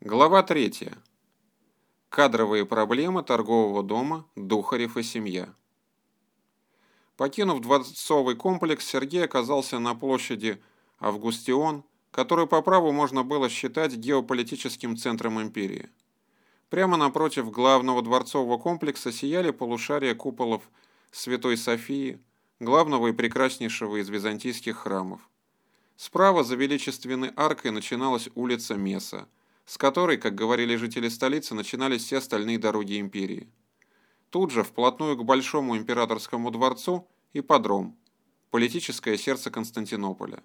Глава 3. Кадровые проблемы торгового дома Духарев и семья. Покинув дворцовый комплекс, Сергей оказался на площади Августион, которую по праву можно было считать геополитическим центром империи. Прямо напротив главного дворцового комплекса сияли полушария куполов Святой Софии, главного и прекраснейшего из византийских храмов. Справа за величественной аркой начиналась улица Меса – с которой, как говорили жители столицы, начинались все остальные дороги империи. Тут же, вплотную к Большому императорскому дворцу, и подром, политическое сердце Константинополя.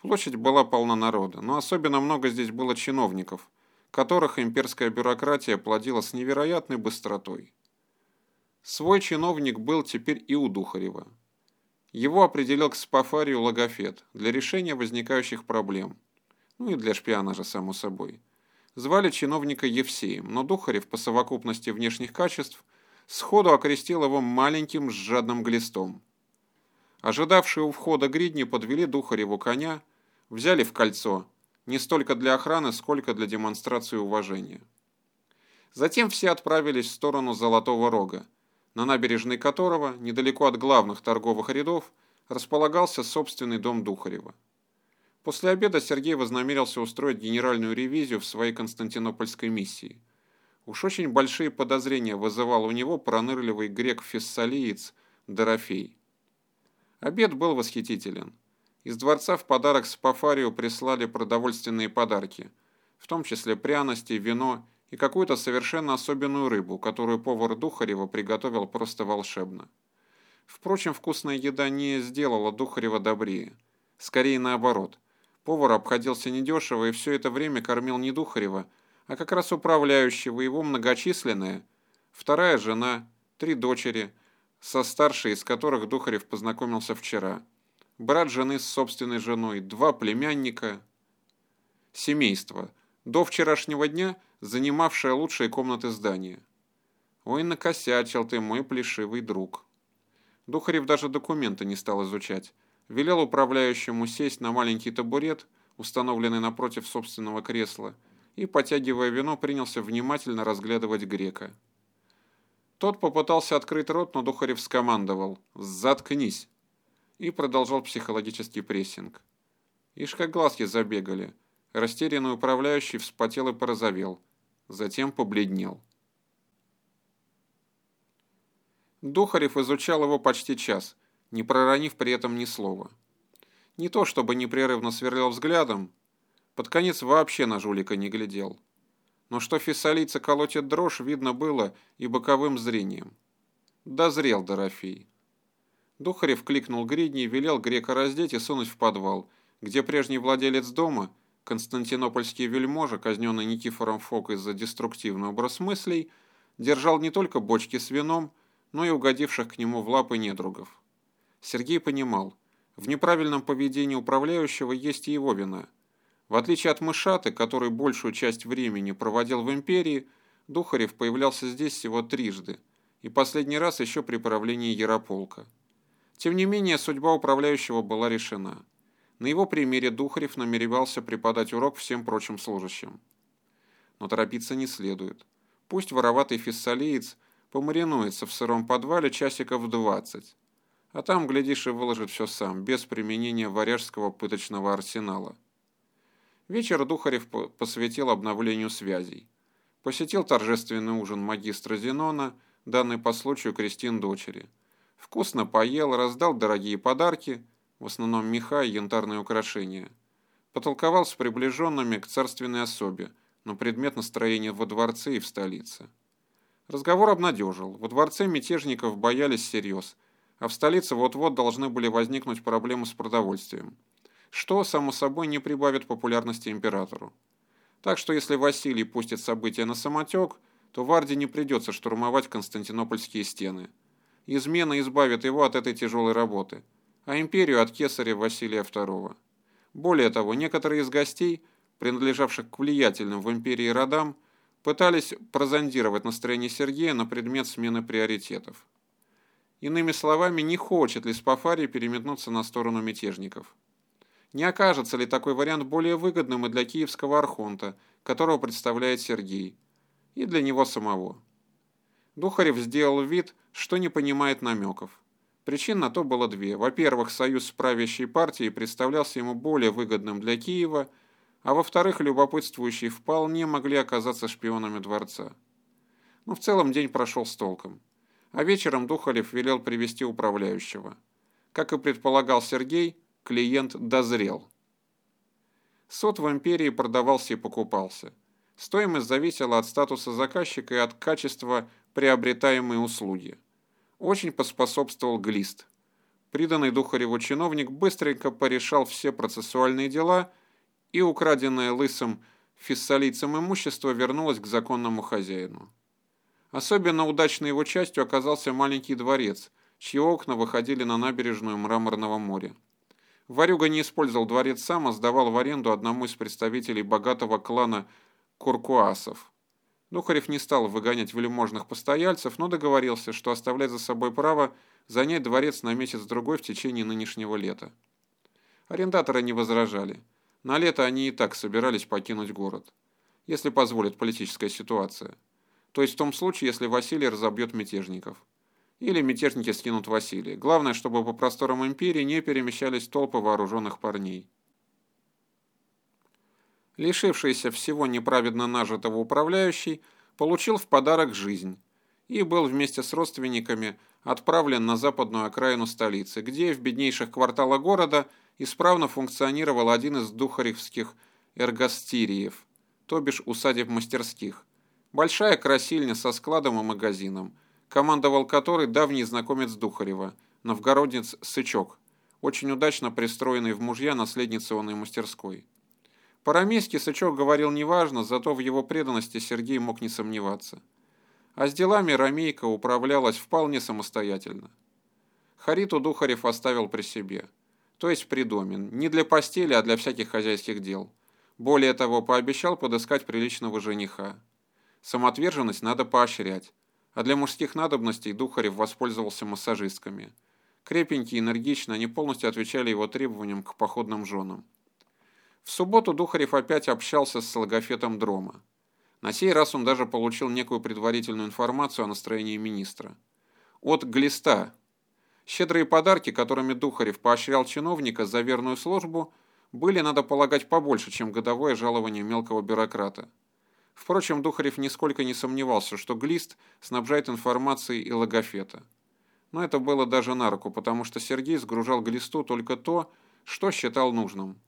Площадь была полна народа, но особенно много здесь было чиновников, которых имперская бюрократия плодила с невероятной быстротой. Свой чиновник был теперь и у Духарева. Его определил к Спафарию Логофет для решения возникающих проблем – ну и для шпионажа, само собой. Звали чиновника Евсеем, но Духарев по совокупности внешних качеств сходу окрестил его маленьким жадным глистом. Ожидавшие у входа гридни подвели Духареву коня, взяли в кольцо, не столько для охраны, сколько для демонстрации уважения. Затем все отправились в сторону Золотого Рога, на набережной которого, недалеко от главных торговых рядов, располагался собственный дом Духарева. После обеда Сергей вознамерился устроить генеральную ревизию в своей константинопольской миссии. Уж очень большие подозрения вызывал у него пронырливый грек-фессалиец Дорофей. Обед был восхитителен. Из дворца в подарок Спафарию прислали продовольственные подарки, в том числе пряности, вино и какую-то совершенно особенную рыбу, которую повар Духарева приготовил просто волшебно. Впрочем, вкусная еда не сделала Духарева добрее. Скорее наоборот – Повар обходился недешево и все это время кормил не Духарева, а как раз управляющего его многочисленная, вторая жена, три дочери, со старшей из которых Духарев познакомился вчера, брат жены с собственной женой, два племянника, семейство, до вчерашнего дня занимавшее лучшие комнаты здания. Ой, накосячил ты, мой плешивый друг. Духарев даже документы не стал изучать велел управляющему сесть на маленький табурет, установленный напротив собственного кресла, и, потягивая вино, принялся внимательно разглядывать грека. Тот попытался открыть рот, но Духарев скомандовал «Заткнись!» и продолжал психологический прессинг. Ишь как глазки забегали. Растерянный управляющий вспотел и порозовел. Затем побледнел. Духарев изучал его почти час – не проронив при этом ни слова. Не то чтобы непрерывно сверлил взглядом, под конец вообще на жулика не глядел. Но что фессалийца колотит дрожь, видно было и боковым зрением. Дозрел Дорофей. Духарев кликнул гридни и велел грека раздеть и сунуть в подвал, где прежний владелец дома, константинопольский вельможа, казненный Никифором Фок из-за деструктивного образ мыслей, держал не только бочки с вином, но и угодивших к нему в лапы недругов. Сергей понимал, в неправильном поведении управляющего есть и его вина. В отличие от Мышаты, который большую часть времени проводил в империи, Духарев появлялся здесь всего трижды, и последний раз еще при правлении Ярополка. Тем не менее, судьба управляющего была решена. На его примере Духарев намеревался преподать урок всем прочим служащим. Но торопиться не следует. Пусть вороватый фессалиец помаринуется в сыром подвале часиков двадцать а там, глядишь, и выложит все сам, без применения варяжского пыточного арсенала. Вечер Духарев посвятил обновлению связей. Посетил торжественный ужин магистра Зенона, данный по случаю крестин дочери. Вкусно поел, раздал дорогие подарки, в основном меха и янтарные украшения. Потолковал с приближенными к царственной особе, на предмет настроения во дворце и в столице. Разговор обнадежил. Во дворце мятежников боялись всерьез – а в столице вот-вот должны были возникнуть проблемы с продовольствием, что, само собой, не прибавит популярности императору. Так что если Василий пустит события на самотек, то Варде не придется штурмовать константинопольские стены. Измена избавит его от этой тяжелой работы, а империю от кесаря Василия II. Более того, некоторые из гостей, принадлежавших к влиятельным в империи родам, пытались прозондировать настроение Сергея на предмет смены приоритетов. Иными словами, не хочет ли Спафарий переметнуться на сторону мятежников. Не окажется ли такой вариант более выгодным и для киевского архонта, которого представляет Сергей, и для него самого? Духарев сделал вид, что не понимает намеков. Причин на то было две. Во-первых, союз с правящей партией представлялся ему более выгодным для Киева, а во-вторых, любопытствующие вполне могли оказаться шпионами дворца. Но в целом день прошел с толком. А вечером Духарев велел привести управляющего. Как и предполагал Сергей, клиент дозрел. Сот в империи продавался и покупался. Стоимость зависела от статуса заказчика и от качества приобретаемой услуги. Очень поспособствовал Глист. Приданный Духареву чиновник быстренько порешал все процессуальные дела, и украденное лысым фессалийцем имущество вернулось к законному хозяину. Особенно удачной его частью оказался маленький дворец, чьи окна выходили на набережную Мраморного моря. Варюга не использовал дворец сам, а сдавал в аренду одному из представителей богатого клана Куркуасов. Духарев не стал выгонять вельможных постояльцев, но договорился, что оставлять за собой право занять дворец на месяц-другой в течение нынешнего лета. Арендаторы не возражали. На лето они и так собирались покинуть город, если позволит политическая ситуация. То есть в том случае, если Василий разобьет мятежников. Или мятежники скинут Василия. Главное, чтобы по просторам империи не перемещались толпы вооруженных парней. Лишившийся всего неправедно нажитого управляющий получил в подарок жизнь и был вместе с родственниками отправлен на западную окраину столицы, где в беднейших кварталах города исправно функционировал один из духаревских эргостириев, то бишь усадеб мастерских. Большая красильня со складом и магазином – командовал которой давний знакомец Духарева, новгородец Сычок, очень удачно пристроенный в мужья наследницы мастерской. По-рамейски Сычок говорил неважно, зато в его преданности Сергей мог не сомневаться. А с делами Рамейка управлялась вполне самостоятельно. Хариту Духарев оставил при себе, то есть при доме, не для постели, а для всяких хозяйских дел. Более того, пообещал подыскать приличного жениха. Самоотверженность надо поощрять, а для мужских надобностей Духарев воспользовался массажистками. Крепенькие, энергично, они полностью отвечали его требованиям к походным женам. В субботу Духарев опять общался с логофетом Дрома. На сей раз он даже получил некую предварительную информацию о настроении министра. От Глиста. Щедрые подарки, которыми Духарев поощрял чиновника за верную службу, были, надо полагать, побольше, чем годовое жалование мелкого бюрократа. Впрочем, Духарев нисколько не сомневался, что Глист снабжает информацией и логофета. Но это было даже на руку, потому что Сергей сгружал Глисту только то, что считал нужным.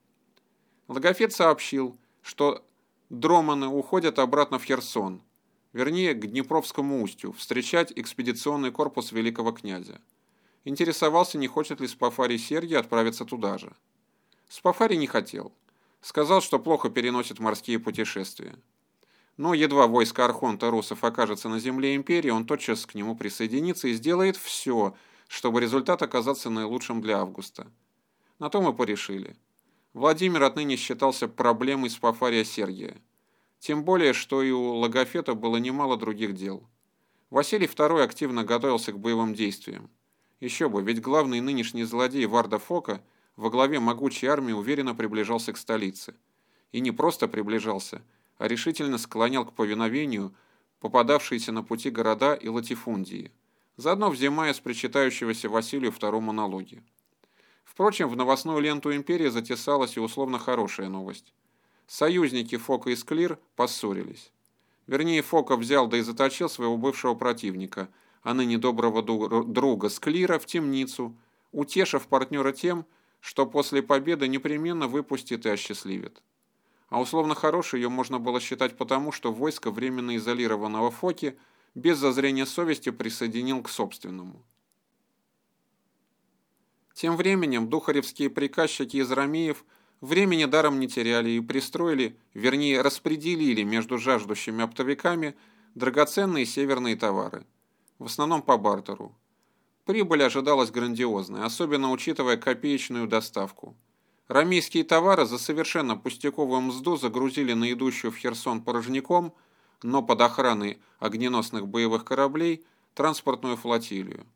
Логофет сообщил, что дроманы уходят обратно в Херсон, вернее, к Днепровскому устью, встречать экспедиционный корпус великого князя. Интересовался, не хочет ли Спафарий Сергий отправиться туда же. Спафарий не хотел. Сказал, что плохо переносит морские путешествия. Но едва войско Архонта русов окажется на земле империи, он тотчас к нему присоединится и сделает все, чтобы результат оказался наилучшим для Августа. На то мы порешили. Владимир отныне считался проблемой Спафария Сергия. Тем более, что и у Логофета было немало других дел. Василий II активно готовился к боевым действиям. Еще бы, ведь главный нынешний злодей Варда Фока во главе могучей армии уверенно приближался к столице. И не просто приближался – решительно склонял к повиновению попадавшиеся на пути города и латифундии, заодно взимая с причитающегося Василию второму налоги. Впрочем, в новостную ленту империи затесалась и условно хорошая новость. Союзники Фока и Склир поссорились. Вернее, Фока взял да и заточил своего бывшего противника, а ныне доброго друга Склира в темницу, утешив партнера тем, что после победы непременно выпустит и осчастливит а условно хорошей ее можно было считать потому, что войско временно изолированного Фоки без зазрения совести присоединил к собственному. Тем временем духаревские приказчики из Ромеев времени даром не теряли и пристроили, вернее распределили между жаждущими оптовиками драгоценные северные товары, в основном по бартеру. Прибыль ожидалась грандиозной, особенно учитывая копеечную доставку – Рамейские товары за совершенно пустяковую мзду загрузили на идущую в Херсон порожняком, но под охраной огненосных боевых кораблей, транспортную флотилию.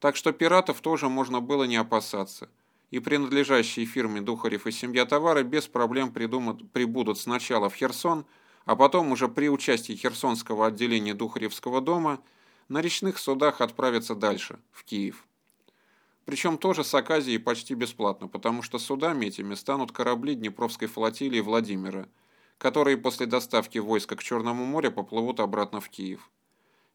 Так что пиратов тоже можно было не опасаться. и принадлежащие фирме Духарев и семья товары без проблем придумат, прибудут сначала в Херсон, а потом уже при участии Херсонского отделения Духаревского дома на речных судах отправятся дальше, в Киев. Причем тоже с Аказией почти бесплатно, потому что судами этими станут корабли Днепровской флотилии Владимира, которые после доставки войска к Черному морю поплывут обратно в Киев.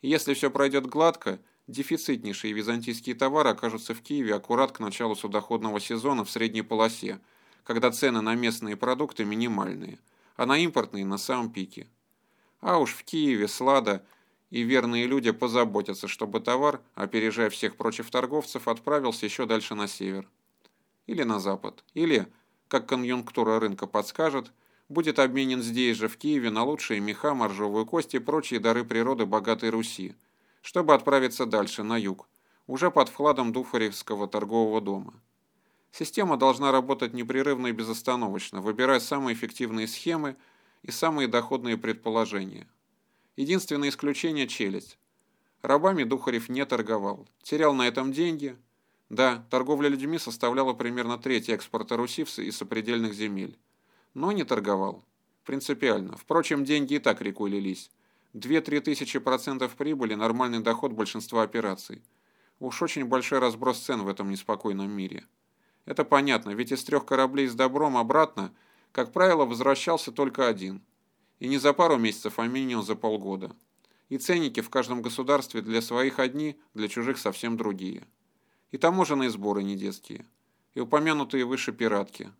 Если все пройдет гладко, дефицитнейшие византийские товары окажутся в Киеве аккурат к началу судоходного сезона в средней полосе, когда цены на местные продукты минимальные, а на импортные на самом пике. А уж в Киеве Слада – и верные люди позаботятся, чтобы товар, опережая всех прочих торговцев, отправился еще дальше на север. Или на запад. Или, как конъюнктура рынка подскажет, будет обменен здесь же, в Киеве, на лучшие меха, моржовую кость и прочие дары природы богатой Руси, чтобы отправиться дальше, на юг, уже под вкладом Дуфаревского торгового дома. Система должна работать непрерывно и безостановочно, выбирая самые эффективные схемы и самые доходные предположения – Единственное исключение – челюсть. Рабами Духарев не торговал. Терял на этом деньги. Да, торговля людьми составляла примерно треть экспорта Руси и сопредельных земель. Но не торговал. Принципиально. Впрочем, деньги и так рекой лились. 2-3 тысячи процентов прибыли – нормальный доход большинства операций. Уж очень большой разброс цен в этом неспокойном мире. Это понятно, ведь из трех кораблей с добром обратно, как правило, возвращался только один – и не за пару месяцев, а минимум за полгода. И ценники в каждом государстве для своих одни, для чужих совсем другие. И таможенные сборы не детские. И упомянутые выше пиратки.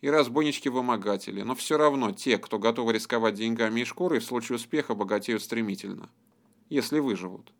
И разбойнички-вымогатели. Но все равно те, кто готовы рисковать деньгами и шкурой, в случае успеха богатеют стремительно. Если выживут.